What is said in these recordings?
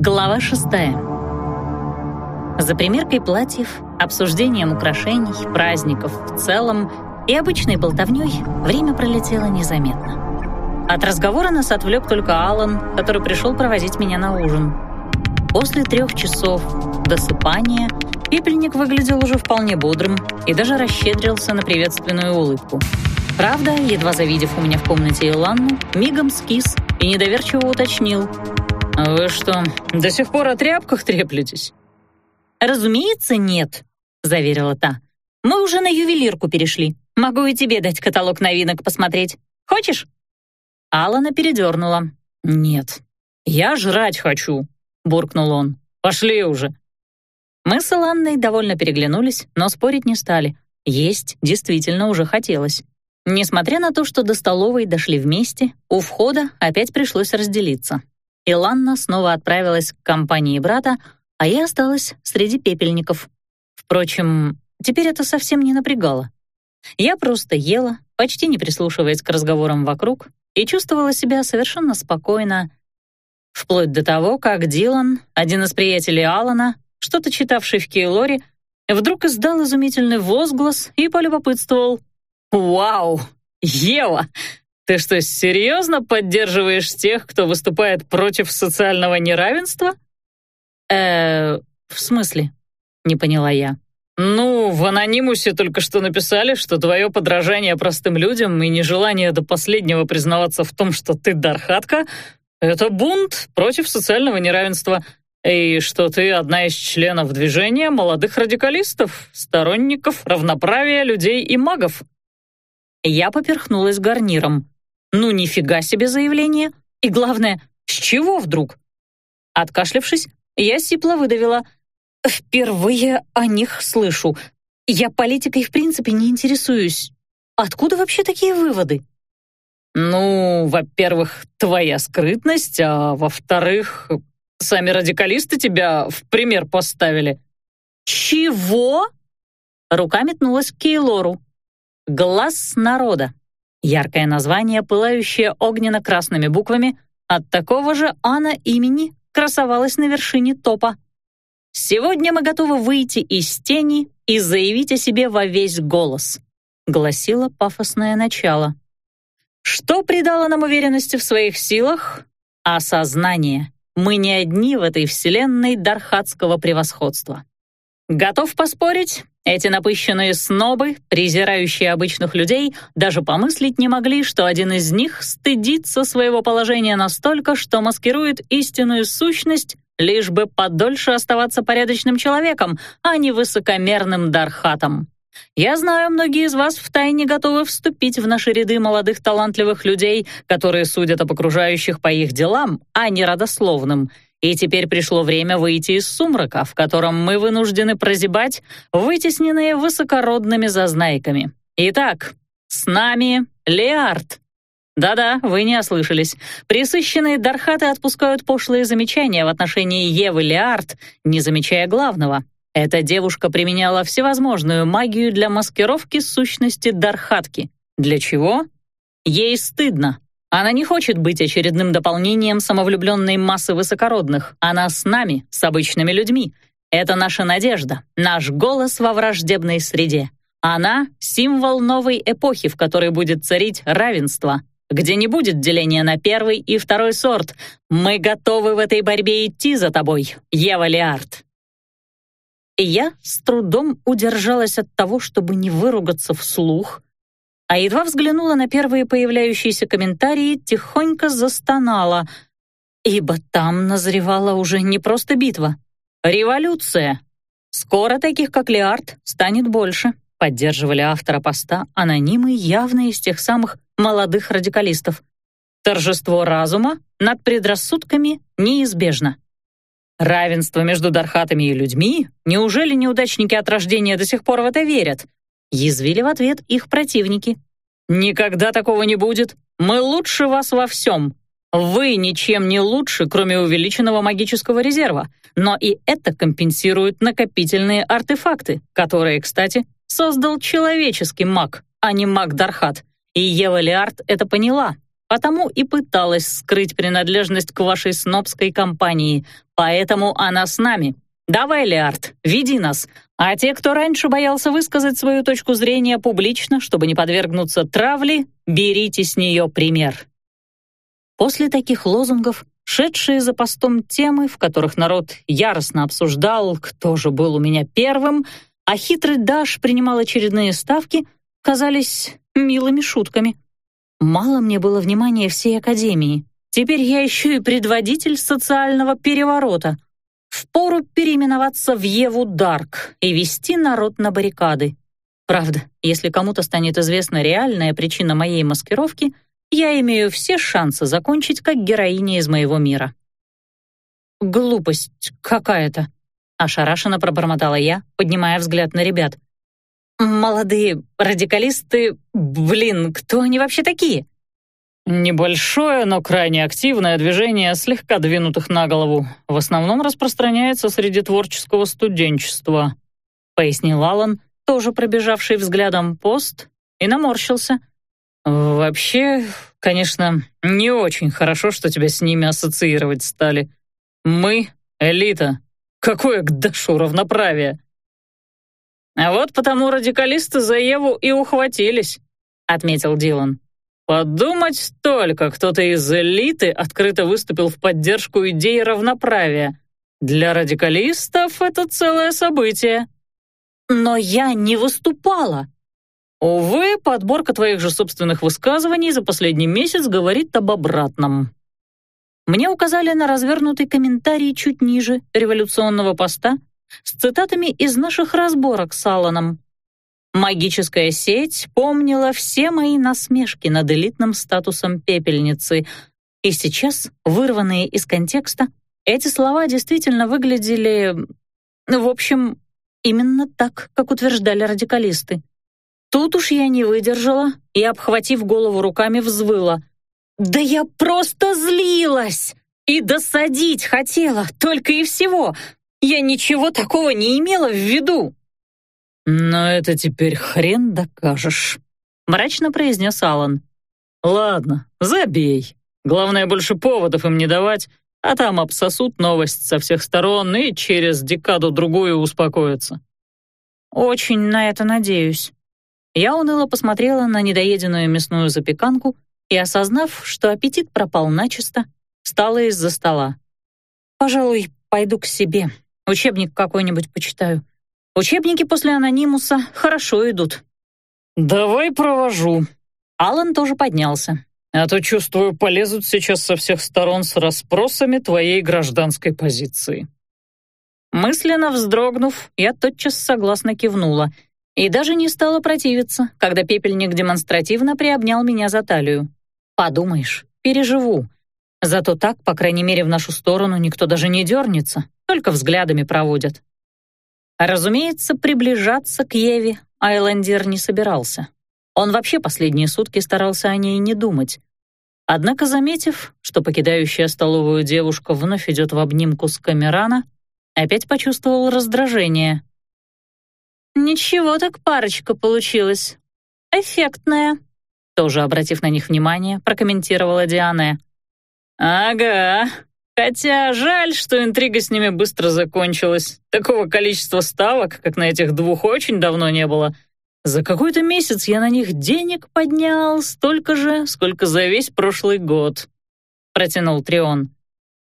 Глава шестая. За примеркой платьев, обсуждением украшений, праздников в целом и обычной болтовнёй время пролетело незаметно. От разговора нас отвлек только Алан, который пришел проводить меня на ужин. После трех часов досыпания пепельник выглядел уже вполне бодрым и даже расщедрился на приветственную улыбку. Правда, едва завидев у меня в комнате Иланну, мигом скис и недоверчиво уточнил. «Вы что, до сих пор о тряпках треплетесь?» «Разумеется, нет», — заверила та. «Мы уже на ювелирку перешли. Могу и тебе дать каталог новинок посмотреть. Хочешь?» Алана передернула. «Нет, я жрать хочу», — буркнул он. «Пошли уже». Мы с Иланной довольно переглянулись, но спорить не стали. Есть действительно уже хотелось. Несмотря на то, что до столовой дошли вместе, у входа опять пришлось разделиться. Иланна снова отправилась к компании брата, а я осталась среди пепельников. Впрочем, теперь это совсем не напрягало. Я просто ела, почти не прислушиваясь к разговорам вокруг, и чувствовала себя совершенно спокойно, вплоть до того, как Дилан, один из приятелей Алана, что-то читавший в Кейлоре, вдруг издал изумительный возглас и полюбопытствовал. «Вау! Ева! Ты что, серьезно поддерживаешь тех, кто выступает против социального неравенства?» «Э, в смысле?» — не поняла я. «Ну, в анонимусе только что написали, что твое подражание простым людям и нежелание до последнего признаваться в том, что ты дархатка, это бунт против социального неравенства, и что ты одна из членов движения молодых радикалистов, сторонников равноправия людей и магов». Я поперхнулась гарниром. Ну нифига себе заявление. И главное, с чего вдруг? Откашлявшись, я сипло выдавила. Впервые о них слышу. Я политикой в принципе не интересуюсь. Откуда вообще такие выводы? Ну, во-первых, твоя скрытность, а во-вторых, сами радикалисты тебя в пример поставили. Чего? Рука метнулась к Кейлору. «Глаз народа». Яркое название, пылающее огненно-красными буквами, от такого же Анна имени красовалось на вершине топа. «Сегодня мы готовы выйти из тени и заявить о себе во весь голос», гласило пафосное начало. Что придало нам уверенности в своих силах? Осознание. Мы не одни в этой вселенной дархатского превосходства. Готов поспорить, эти напыщенные снобы, презирающие обычных людей, даже помыслить не могли, что один из них стыдится своего положения настолько, что маскирует истинную сущность, лишь бы подольше оставаться порядочным человеком, а не высокомерным дархатом. Я знаю, многие из вас втайне готовы вступить в наши ряды молодых талантливых людей, которые судят об окружающих по их делам, а не родословным — и теперь пришло время выйти из сумрака, в котором мы вынуждены прозябать, вытесненные высокородными зазнайками. Итак, с нами Леард. Да-да, вы не ослышались. Присыщенные Дархаты отпускают пошлые замечания в отношении Евы Леард, не замечая главного. Эта девушка применяла всевозможную магию для маскировки сущности Дархатки. Для чего? Ей стыдно. Она не хочет быть очередным дополнением самовлюбленной массы высокородных. Она с нами, с обычными людьми. Это наша надежда, наш голос во враждебной среде. Она — символ новой эпохи, в которой будет царить равенство, где не будет деления на первый и второй сорт. Мы готовы в этой борьбе идти за тобой, Ева Лиард. И я с трудом удержалась от того, чтобы не выругаться вслух — а едва взглянула на первые появляющиеся комментарии, тихонько застонала, ибо там назревала уже не просто битва. Революция! Скоро таких, как Леард, станет больше, поддерживали автора поста анонимы явно из тех самых молодых радикалистов. Торжество разума над предрассудками неизбежно. Равенство между дархатами и людьми? Неужели неудачники от рождения до сих пор в это верят? Язвили в ответ их противники. «Никогда такого не будет. Мы лучше вас во всем. Вы ничем не лучше, кроме увеличенного магического резерва. Но и это компенсируют накопительные артефакты, которые, кстати, создал человеческий маг, а не маг Дархат. И Ева Лиард это поняла. потому и пыталась скрыть принадлежность к вашей снобской компании, поэтому она с нами. Давай, Леард, веди нас. А те, кто раньше боялся высказать свою точку зрения публично, чтобы не подвергнуться травле, берите с нее пример. После таких лозунгов, шедшие за постом темы, в которых народ яростно обсуждал, кто же был у меня первым, а хитрый Даш принимал очередные ставки, казались милыми шутками. Мало мне было внимания всей Академии. Теперь я еще и предводитель социального переворота. Впору переименоваться в Еву Дарк и вести народ на баррикады. Правда, если кому-то станет известна реальная причина моей маскировки, я имею все шансы закончить как героиня из моего мира. «Глупость какая-то», — ошарашенно пробормотала я, поднимая взгляд на ребят. «Молодые радикалисты, блин, кто они вообще такие?» Небольшое, но крайне активное движение слегка двинутых на голову в основном распространяется среди творческого студенчества, пояснил Алан, тоже пробежавший взглядом пост, и наморщился. Вообще, конечно, не очень хорошо, что тебя с ними ассоциировать стали. Мы — элита. Какое к Дашу равноправие? А вот потому радикалисты за Еву и ухватились, отметил Дилан. Подумать только, кто-то из элиты открыто выступил в поддержку идеи равноправия. Для радикалистов это целое событие. Но я не выступала. Увы, подборка твоих же собственных высказываний за последний месяц говорит об обратном. Мне указали на развернутый комментарий чуть ниже революционного поста, с цитатами из наших разборок с Алланом. Магическая сеть помнила все мои насмешки над элитным статусом пепельницы, и сейчас, вырванные из контекста, эти слова действительно выглядели... В общем, именно так, как утверждали радикалисты. Тут уж я не выдержала и, обхватив голову руками, взвыла. «Да я просто злилась! И досадить хотела, только и всего! Я ничего такого не имела в виду!» «Но это теперь хрен докажешь», — мрачно произнес Алан. «Ладно, забей. Главное, больше поводов им не давать, а там обсосут новость со всех сторон и через декаду-другую успокоятся». «Очень на это надеюсь». Я уныло посмотрела на недоеденную мясную запеканку и, осознав, что аппетит пропал начисто, встала из-за стола. «Пожалуй, пойду к себе, учебник какой-нибудь почитаю. Учебники после анонимуса хорошо идут». «Давай провожу». Алан тоже поднялся. «А то, чувствую, полезут сейчас со всех сторон с расспросами твоей гражданской позиции». Мысленно вздрогнув, я тотчас согласно кивнула и даже не стала противиться, когда пепельник демонстративно приобнял меня за талию. Подумаешь, переживу. Зато так, по крайней мере, в нашу сторону никто даже не дернется, только взглядами проводят. Разумеется, приближаться к Еве Айлендер не собирался. Он вообще последние сутки старался о ней не думать. Однако, заметив, что покидающая столовую девушка вновь идет в обнимку с Камерана, опять почувствовал раздражение. «Ничего так парочка получилась. Эффектная», тоже обратив на них внимание, прокомментировала Диана. «Ага, Хотя жаль, что интрига с ними быстро закончилась. Такого количества ставок, как на этих двух, очень давно не было. За какой-то месяц я на них денег поднял столько же, сколько за весь прошлый год. Протянул Трион.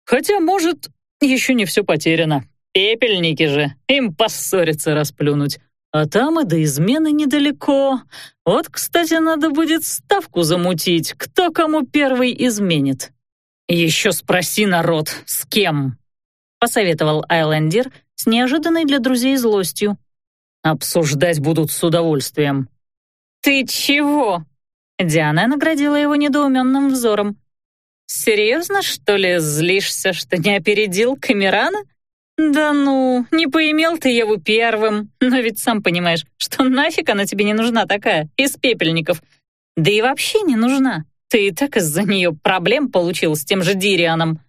Хотя, может, еще не все потеряно. Пепельники же, им поссориться расплюнуть. А там и до измены недалеко. Вот, кстати, надо будет ставку замутить, кто кому первый изменит. «Еще спроси, народ, с кем?» — посоветовал Айлендер с неожиданной для друзей злостью. «Обсуждать будут с удовольствием». «Ты чего?» — Диана наградила его недоуменным взором. «Серьезно, что ли, злишься, что не опередил Камерана? Да ну, не поимел ты его первым, но ведь сам понимаешь, что нафиг она тебе не нужна такая, из пепельников. Да и вообще не нужна. Ты и так из-за нее проблем получил с тем же Дирианом».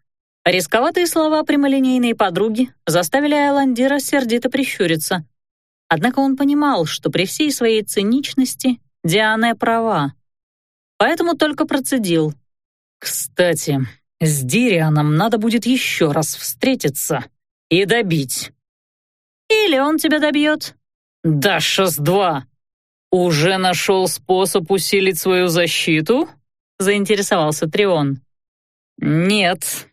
Рисковатые слова прямолинейной подруги заставили Айландира сердито прищуриться. Однако он понимал, что при всей своей циничности Диана права. Поэтому только процедил. Кстати, с Дирианом надо будет еще раз встретиться и добить. Или он тебя добьет. Даша с два. Уже нашел способ усилить свою защиту? Заинтересовался Трион. Нет,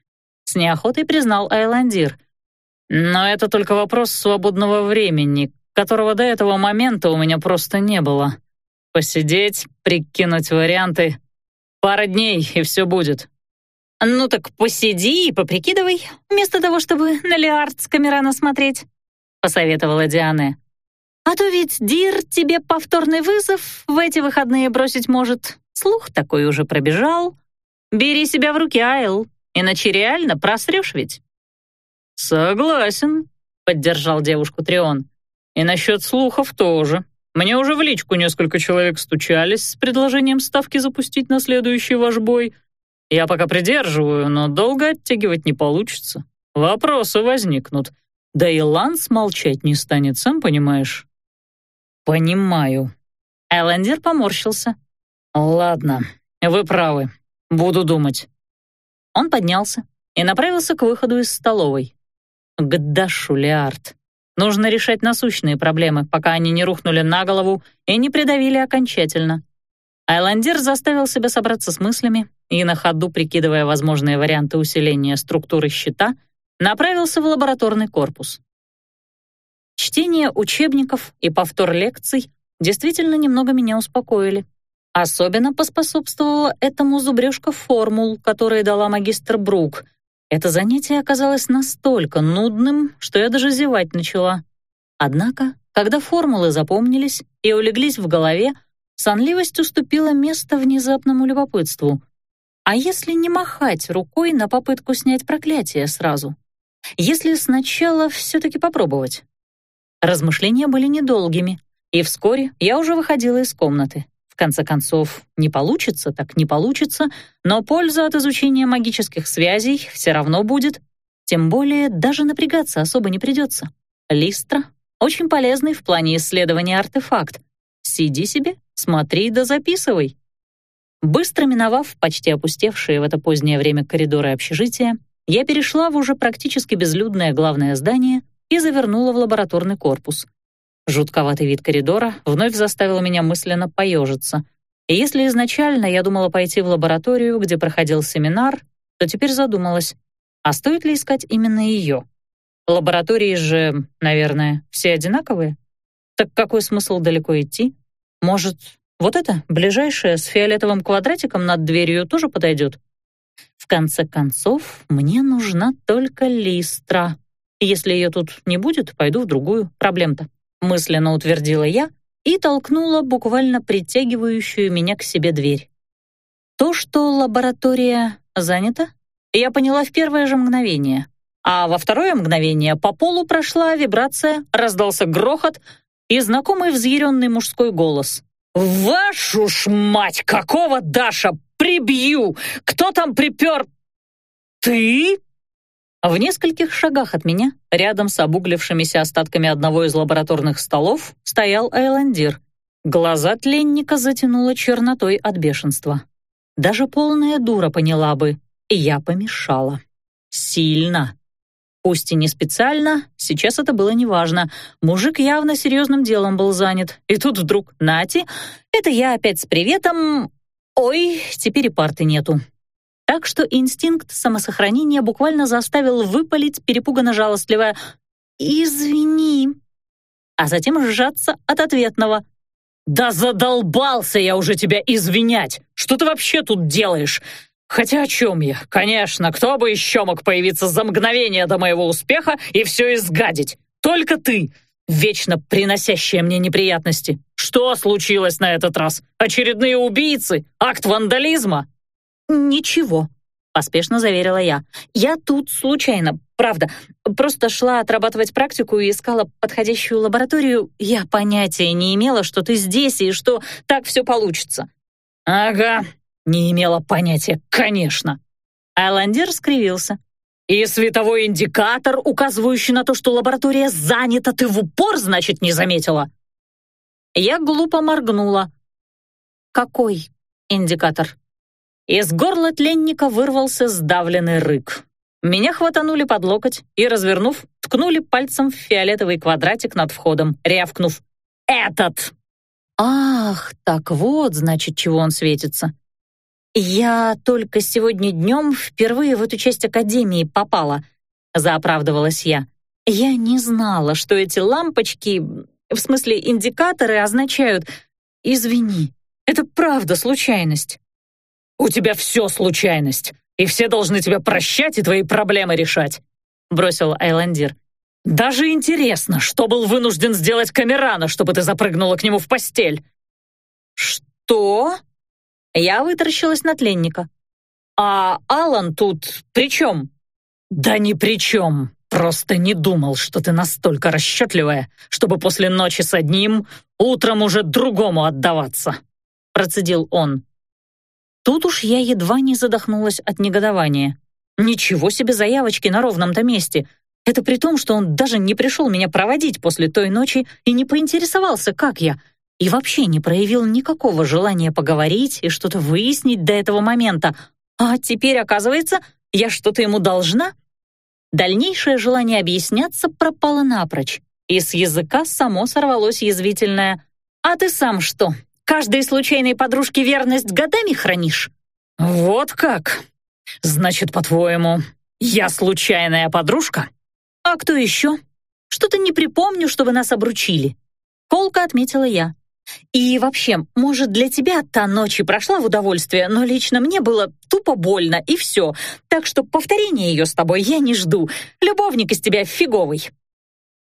с неохотой признал Айландир. Но это только вопрос свободного времени, которого до этого момента у меня просто не было. Посидеть, прикинуть варианты. Пара дней, и все будет. «Ну так посиди и поприкидывай, вместо того, чтобы на Леард с Камерана смотреть», — посоветовала Диана. «А то ведь Дир тебе повторный вызов в эти выходные бросить может. Слух такой уже пробежал. Бери себя в руки, Айл, иначе реально просрешь ведь». «Согласен», — поддержал девушку Трион. «И насчет слухов тоже. Мне уже в личку несколько человек стучались с предложением ставки запустить на следующий ваш бой». Я пока придерживаю, но долго оттягивать не получится. Вопросы возникнут. Да и Ланс молчать не станет, сам понимаешь. Понимаю. Эллендер поморщился. Ладно, вы правы. Буду думать. Он поднялся и направился к выходу из столовой. К Дашу Леард. Нужно решать насущные проблемы, пока они не рухнули на голову и не придавили окончательно. Айландер заставил себя собраться с мыслями и на ходу, прикидывая возможные варианты усиления структуры щита, направился в лабораторный корпус. Чтение учебников и повтор лекций действительно немного меня успокоили. Особенно поспособствовала этому зубрежка формул, которые дала магистр Брук. Это занятие оказалось настолько нудным, что я даже зевать начала. Однако, когда формулы запомнились и улеглись в голове, сонливость уступила место внезапному любопытству. А если не махать рукой на попытку снять проклятие сразу? Если сначала все-таки попробовать? Размышления были недолгими, и вскоре я уже выходила из комнаты. В конце концов, не получится, так не получится, но польза от изучения магических связей все равно будет. Тем более даже напрягаться особо не придется. Листра — очень полезный в плане исследования артефакт. Сиди себе, смотри да записывай. Быстро миновав почти опустевшие в это позднее время коридоры общежития, я перешла в уже практически безлюдное главное здание и завернула в лабораторный корпус. Жутковатый вид коридора вновь заставил меня мысленно поежиться. И если изначально я думала пойти в лабораторию, где проходил семинар, то теперь задумалась, а стоит ли искать именно ее? Лаборатории же, наверное, все одинаковые. Так какой смысл далеко идти? Может, вот это, ближайшее, с фиолетовым квадратиком над дверью тоже подойдет. В конце концов, мне нужна только листра. Если ее тут не будет, пойду в другую, проблем-то. Мысленно утвердила я и толкнула буквально притягивающую меня к себе дверь. То, что лаборатория занята, я поняла в первое же мгновение. А во второе мгновение по полу прошла вибрация, раздался грохот и знакомый взъяренный мужской голос. «Вашу ж мать! Какого, Даша? Прибью! Кто там припер...» «Ты?» В нескольких шагах от меня, рядом с обуглившимися остатками одного из лабораторных столов, стоял Айландир. Глаза тленника затянуло чернотой от бешенства. Даже полная дура поняла бы, и я помешала. Сильно. Пусть и не специально, сейчас это было неважно. Мужик явно серьезным делом был занят. И тут вдруг Нати, это я опять с приветом. Ой, теперь и парты нету. Так что инстинкт самосохранения буквально заставил выпалить перепуганно жалостливое «Извини», а затем сжаться от ответного «Да задолбался я уже тебя извинять! Что ты вообще тут делаешь? Хотя о чем я? Конечно, кто бы еще мог появиться за мгновение до моего успеха и все изгадить? Только ты, вечно приносящая мне неприятности. Что случилось на этот раз? Очередные убийцы? Акт вандализма? Ничего, поспешно заверила я. Я тут случайно, правда. Просто шла отрабатывать практику и искала подходящую лабораторию. Я понятия не имела, что ты здесь и что так все получится. Ага, не имела понятия, конечно. Айландер скривился. «И световой индикатор, указывающий на то, что лаборатория занята, ты в упор, значит, не заметила?» Я глупо моргнула. «Какой индикатор?» Из горла тленника вырвался сдавленный рык. Меня хватанули под локоть и, развернув, ткнули пальцем в фиолетовый квадратик над входом, рявкнув «Этот!». Ах, так вот, значит, чего он светится. Я только сегодня днем впервые в эту часть Академии попала, заоправдывалась я. Я не знала, что эти лампочки, в смысле индикаторы, означают «Извини, это правда случайность». «У тебя все случайность, и все должны тебя прощать и твои проблемы решать», бросил Айландир. «Даже интересно, что был вынужден сделать Камерана, чтобы ты запрыгнула к нему в постель». «Что?» Я вытаращилась на тленника. «А Алан тут при чем?» «Да ни при чем. Просто не думал, что ты настолько расчетливая, чтобы после ночи с одним утром уже другому отдаваться», процедил он. Тут уж я едва не задохнулась от негодования. Ничего себе заявочки на ровном-то месте. Это при том, что он даже не пришел меня проводить после той ночи и не поинтересовался, как я, и вообще не проявил никакого желания поговорить и что-то выяснить до этого момента. А теперь, оказывается, я что-то ему должна? Дальнейшее желание объясняться пропало напрочь, и с языка само сорвалось язвительное «А ты сам что, Каждой случайной подружке верность годами хранишь?» «Вот как? Значит, по-твоему, я случайная подружка?» «А кто еще? Что-то не припомню, чтобы нас обручили». Колка отметила я. «И вообще, может, для тебя та ночь и прошла в удовольствие, но лично мне было тупо больно, и все. Так что повторения ее с тобой я не жду. Любовник из тебя фиговый».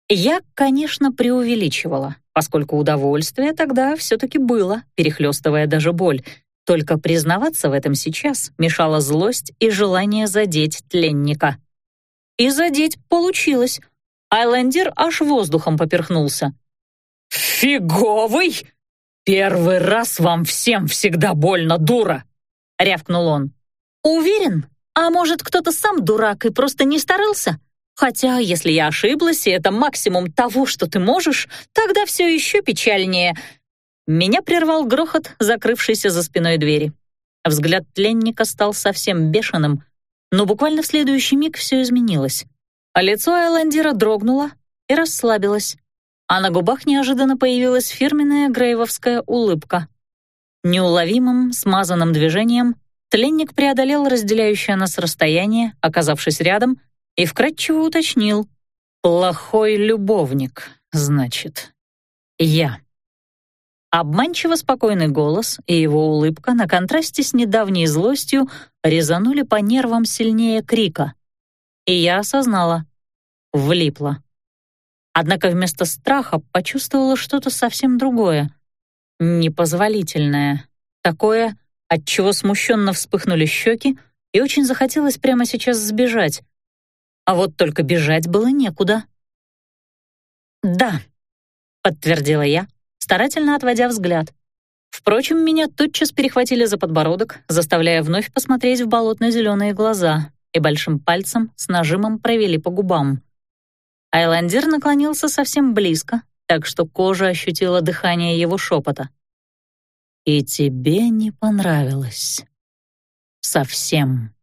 Я, конечно, преувеличивала поскольку удовольствие тогда все-таки было, перехлестывая даже боль. Только признаваться в этом сейчас мешала злость и желание задеть тленника. И задеть получилось. Айлендер аж воздухом поперхнулся. «Фиговый! Первый раз вам всем всегда больно, дура!» — рявкнул он. «Уверен? А может, кто-то сам дурак и просто не старался?» Хотя, если я ошиблась, и это максимум того, что ты можешь, тогда все еще печальнее. Меня прервал грохот, закрывшийся за спиной двери. Взгляд тленника стал совсем бешеным, но буквально в следующий миг все изменилось. А лицо Айландира дрогнуло и расслабилось, а на губах неожиданно появилась фирменная грейвовская улыбка. Неуловимым, смазанным движением тленник преодолел разделяющее нас расстояние, оказавшись рядом, и вкратчиво уточнил. «Плохой любовник, значит, я». Обманчиво спокойный голос и его улыбка на контрасте с недавней злостью резанули по нервам сильнее крика. И я осознала. Влипла. Однако вместо страха почувствовала что-то совсем другое. Непозволительное. Такое, от чего смущенно вспыхнули щеки, и очень захотелось прямо сейчас сбежать, а вот только бежать было некуда. «Да», — подтвердила я, старательно отводя взгляд. Впрочем, меня тотчас перехватили за подбородок, заставляя вновь посмотреть в болотно-зеленые глаза и большим пальцем с нажимом провели по губам. Айландер наклонился совсем близко, так что кожа ощутила дыхание его шепота. «И тебе не понравилось. Совсем».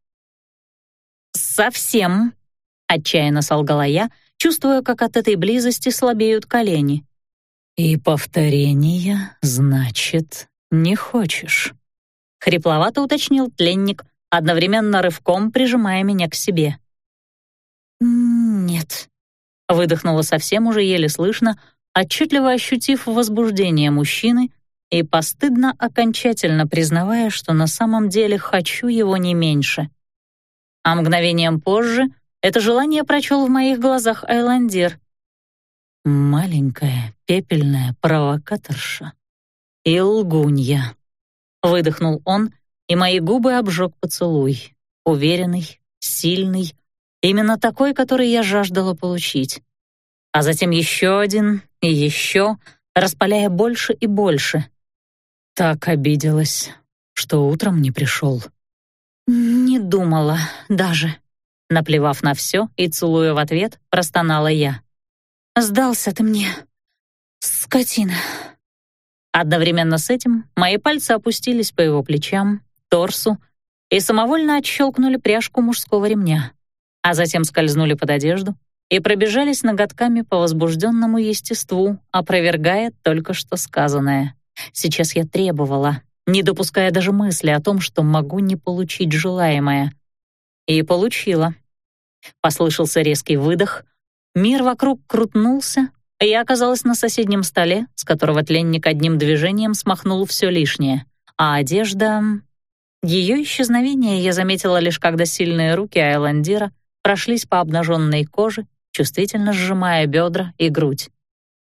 «Совсем», Отчаянно солгала я, чувствуя, как от этой близости слабеют колени. «И повторения, значит, не хочешь?» Хрипловато уточнил тленник, одновременно рывком прижимая меня к себе. «Нет», — выдохнула совсем уже еле слышно, отчетливо ощутив возбуждение мужчины и постыдно окончательно признавая, что на самом деле хочу его не меньше. А мгновением позже — это желание прочел в моих глазах Айландир. «Маленькая пепельная провокаторша и лгунья», — выдохнул он, и мои губы обжег поцелуй. Уверенный, сильный, именно такой, который я жаждала получить. А затем еще один и еще, распаляя больше и больше. Так обиделась, что утром не пришел. «Не думала даже», Наплевав на все и целуя в ответ, простонала я. «Сдался ты мне, скотина». Одновременно с этим мои пальцы опустились по его плечам, торсу и самовольно отщелкнули пряжку мужского ремня, а затем скользнули под одежду и пробежались ноготками по возбужденному естеству, опровергая только что сказанное. Сейчас я требовала, не допуская даже мысли о том, что могу не получить желаемое. И получила. Послышался резкий выдох, мир вокруг крутнулся, и я оказалась на соседнем столе, с которого тленник одним движением смахнул все лишнее. А одежда... Ее исчезновение я заметила лишь когда сильные руки Айландира прошлись по обнаженной коже, чувствительно сжимая бедра и грудь.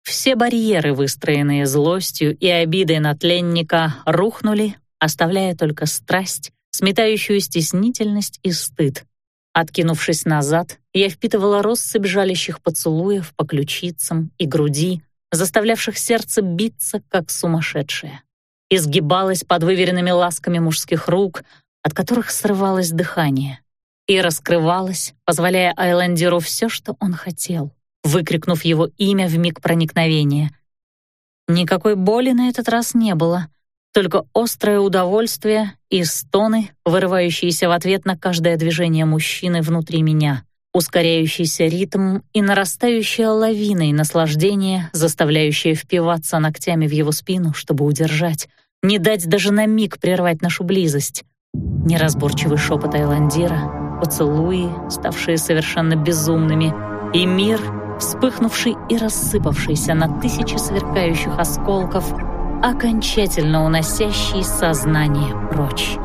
Все барьеры, выстроенные злостью и обидой на тленника, рухнули, оставляя только страсть, сметающую стеснительность и стыд. Откинувшись назад, я впитывала россыпь жалящих поцелуев по ключицам и груди, заставлявших сердце биться, как сумасшедшее. Изгибалась под выверенными ласками мужских рук, от которых срывалось дыхание, и раскрывалась, позволяя Айлендеру все, что он хотел, выкрикнув его имя в миг проникновения. Никакой боли на этот раз не было — только острое удовольствие и стоны, вырывающиеся в ответ на каждое движение мужчины внутри меня, ускоряющийся ритм и нарастающая лавиной наслаждения, заставляющая впиваться ногтями в его спину, чтобы удержать, не дать даже на миг прервать нашу близость. Неразборчивый шепот Айландира, поцелуи, ставшие совершенно безумными, и мир, вспыхнувший и рассыпавшийся на тысячи сверкающих осколков — окончательно уносящий сознание прочь.